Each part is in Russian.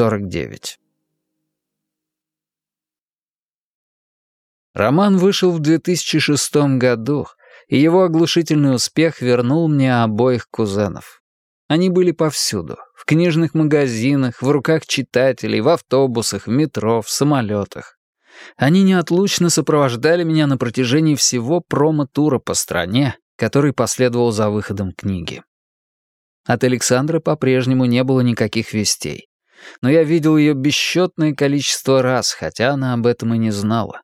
49. Роман вышел в 2006 году, и его оглушительный успех вернул мне обоих кузенов. Они были повсюду, в книжных магазинах, в руках читателей, в автобусах, в метро, в самолетах. Они неотлучно сопровождали меня на протяжении всего промо-тура по стране, который последовал за выходом книги. От Александра по-прежнему не было никаких вестей. Но я видел ее бесчетное количество раз, хотя она об этом и не знала.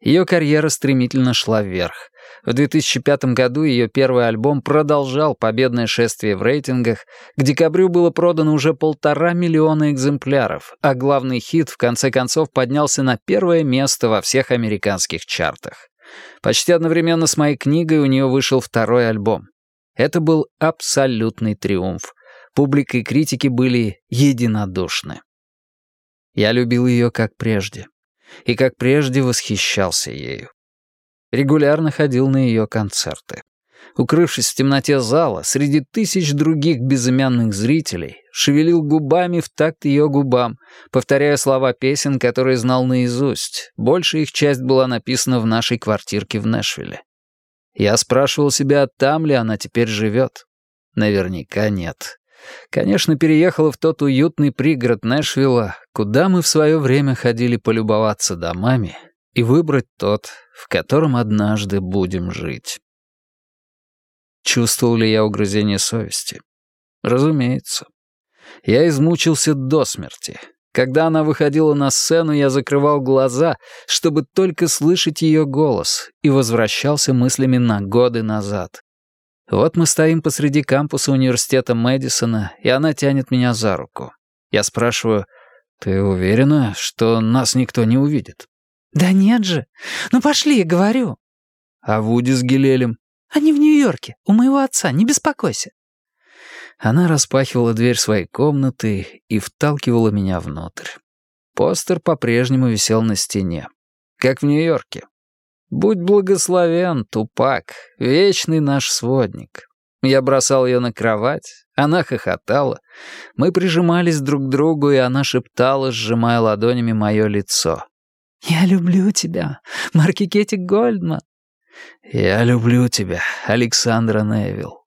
Ее карьера стремительно шла вверх. В 2005 году ее первый альбом продолжал победное шествие в рейтингах, к декабрю было продано уже полтора миллиона экземпляров, а главный хит в конце концов поднялся на первое место во всех американских чартах. Почти одновременно с моей книгой у нее вышел второй альбом. Это был абсолютный триумф. Публика и критики были единодушны. Я любил ее как прежде. И как прежде восхищался ею. Регулярно ходил на ее концерты. Укрывшись в темноте зала, среди тысяч других безымянных зрителей, шевелил губами в такт ее губам, повторяя слова песен, которые знал наизусть. Большая их часть была написана в нашей квартирке в Нэшвилле. Я спрашивал себя, там ли она теперь живет. Наверняка нет. Конечно, переехала в тот уютный пригород Нэшвилла, куда мы в свое время ходили полюбоваться домами, и выбрать тот, в котором однажды будем жить. Чувствовал ли я угрызение совести? Разумеется. Я измучился до смерти. Когда она выходила на сцену, я закрывал глаза, чтобы только слышать ее голос, и возвращался мыслями на годы назад. Вот мы стоим посреди кампуса университета Мэдисона, и она тянет меня за руку. Я спрашиваю, «Ты уверена, что нас никто не увидит?» «Да нет же. Ну пошли, я говорю». «А Вуди с Гилелем?» «Они в Нью-Йорке, у моего отца, не беспокойся». Она распахивала дверь своей комнаты и вталкивала меня внутрь. Постер по-прежнему висел на стене. Как в Нью-Йорке. «Будь благословен, Тупак, вечный наш сводник». Я бросал ее на кровать, она хохотала. Мы прижимались друг к другу, и она шептала, сжимая ладонями мое лицо. «Я люблю тебя, Маркикетик Гольдман». «Я люблю тебя, Александра Невилл».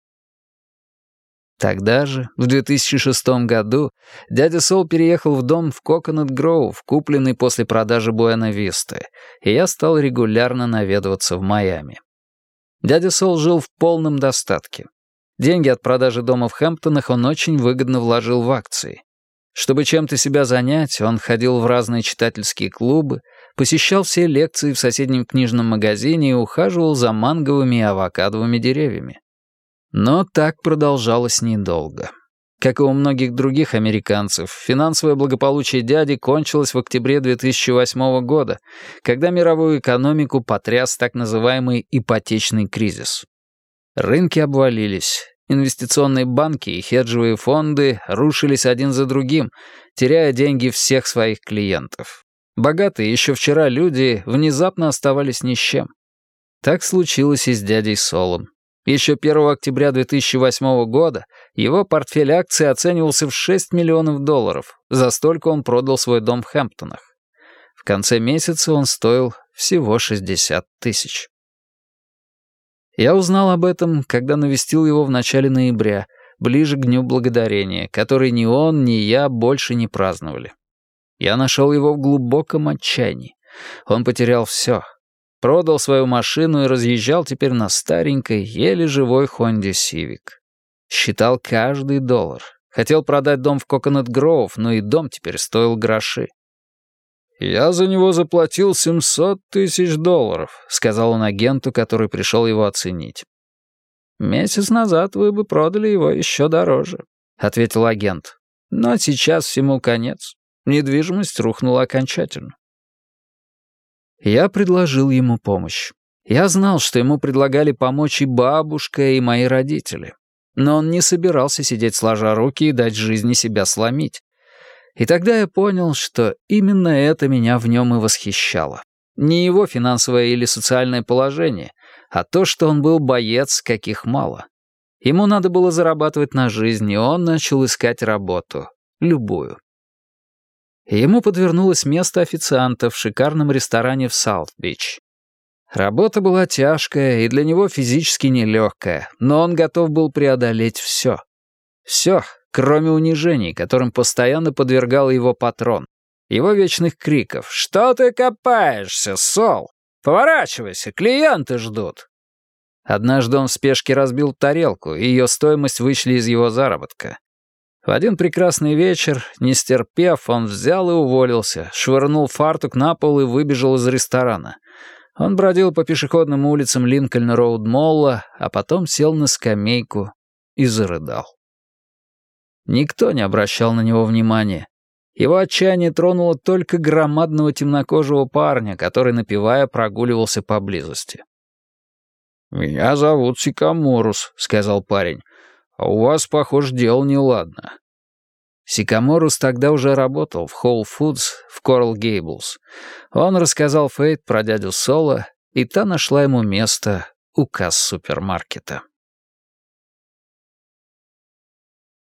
Тогда же, в 2006 году, дядя Сол переехал в дом в Коконат Гроув, купленный после продажи Буэна Висты, и я стал регулярно наведываться в Майами. Дядя Сол жил в полном достатке. Деньги от продажи дома в Хэмптонах он очень выгодно вложил в акции. Чтобы чем-то себя занять, он ходил в разные читательские клубы, посещал все лекции в соседнем книжном магазине и ухаживал за манговыми и авокадовыми деревьями. Но так продолжалось недолго. Как и у многих других американцев, финансовое благополучие дяди кончилось в октябре 2008 года, когда мировую экономику потряс так называемый ипотечный кризис. Рынки обвалились, инвестиционные банки и хеджевые фонды рушились один за другим, теряя деньги всех своих клиентов. Богатые еще вчера люди внезапно оставались ни с чем. Так случилось и с дядей Солом. Еще 1 октября 2008 года его портфель акций оценивался в 6 миллионов долларов. За столько он продал свой дом в Хэмптонах. В конце месяца он стоил всего 60 тысяч. Я узнал об этом, когда навестил его в начале ноября, ближе к Дню Благодарения, который ни он, ни я больше не праздновали. Я нашел его в глубоком отчаянии. Он потерял все. Продал свою машину и разъезжал теперь на старенькой, еле живой Хонде Сивик. Считал каждый доллар. Хотел продать дом в Коконат Гроув, но и дом теперь стоил гроши. «Я за него заплатил 700 тысяч долларов», — сказал он агенту, который пришел его оценить. «Месяц назад вы бы продали его еще дороже», — ответил агент. «Но сейчас всему конец. Недвижимость рухнула окончательно. Я предложил ему помощь. Я знал, что ему предлагали помочь и бабушка, и мои родители. Но он не собирался сидеть сложа руки и дать жизни себя сломить. И тогда я понял, что именно это меня в нем и восхищало. Не его финансовое или социальное положение, а то, что он был боец, каких мало. Ему надо было зарабатывать на жизнь, и он начал искать работу. Любую. Ему подвернулось место официанта в шикарном ресторане в Саут-Бич. Работа была тяжкая и для него физически нелегкая, но он готов был преодолеть все. Все, кроме унижений, которым постоянно подвергал его патрон. Его вечных криков «Что ты копаешься, Сол? Поворачивайся, клиенты ждут!» Однажды он в спешке разбил тарелку, и ее стоимость вычли из его заработка. В один прекрасный вечер, не стерпев, он взял и уволился, швырнул фартук на пол и выбежал из ресторана. Он бродил по пешеходным улицам Линкольн-Роуд-Молла, а потом сел на скамейку и зарыдал. Никто не обращал на него внимания. Его отчаяние тронуло только громадного темнокожего парня, который, напевая, прогуливался поблизости. «Меня зовут Сикаморус», — сказал парень. А у вас, похоже, дело неладно». Сикаморус тогда уже работал в Whole Foods в Coral Gables. Он рассказал Фейт про дядю Соло, и та нашла ему место у касс супермаркета.